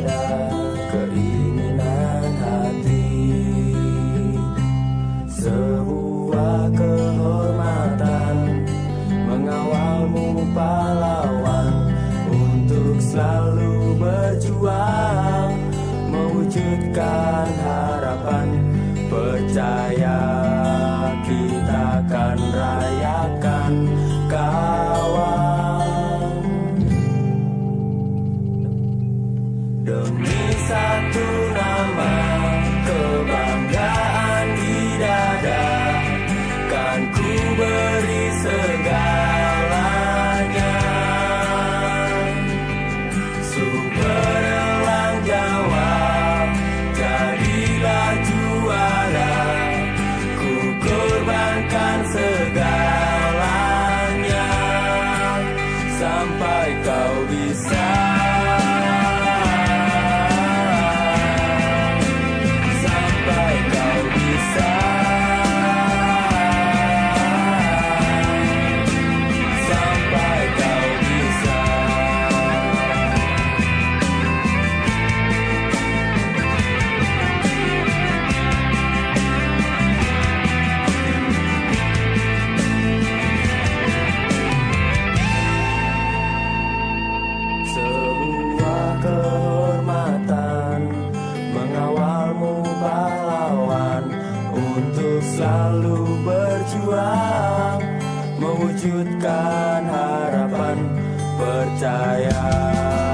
ada keinginan hati. Sebuah kehormatan Mengawalmu pahlawan Untuk selalu berjuang Mewujudkan satu nama. wujudkan harapan percaya.